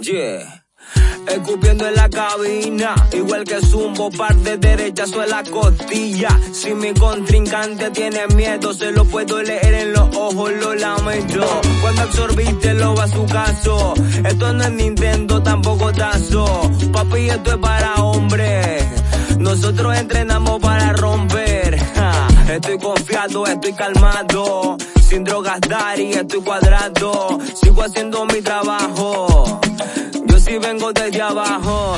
Yeah. Escupiendo en la cabina, igual que zumbo, parte derecha en la costilla. Si mi contrincante tiene miedo, se lo puedo leer en los ojos, lo lamento. Cuando absorbiste lo va a su caso. Esto no es Nintendo, tampoco tazo. Papi, esto es para hombres. Nosotros entrenamos para romper. Estoy confiado, estoy calmado. Sin drogas, Dari, estoy cuadrado. Sigo haciendo mi trabajo si vengo desde abajo.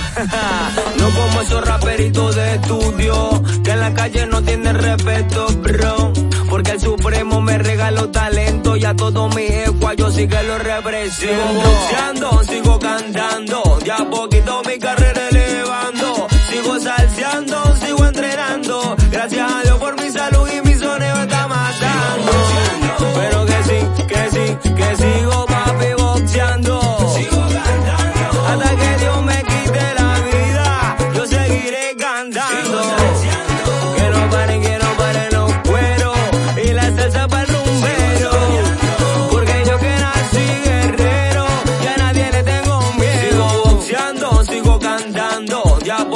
no como esos raperitos de estudio, que en la calle no tienen respeto, bro. Porque el Supremo me regaló talento y a todos mis ecuas yo sí que lo represento. Sigo boxeando, sigo cantando, ya poquito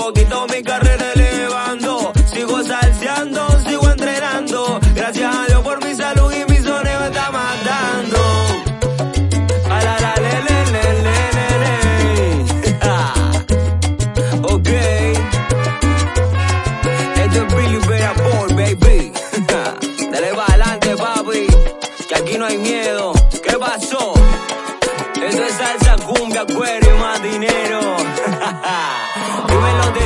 poquito mi carrera elevando. Sigo salseando, sigo entrenando. Gracias a Dios por mi salud y mi soneo está matando. A la la le le ok. Esto es Billy Bear Boy, baby. Dale para adelante, papi. Que aquí no hay miedo. ¿Qué pasó? Eso es salsa, cumbia, cuero y más dinero. Dímelo de